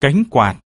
cánh quạt.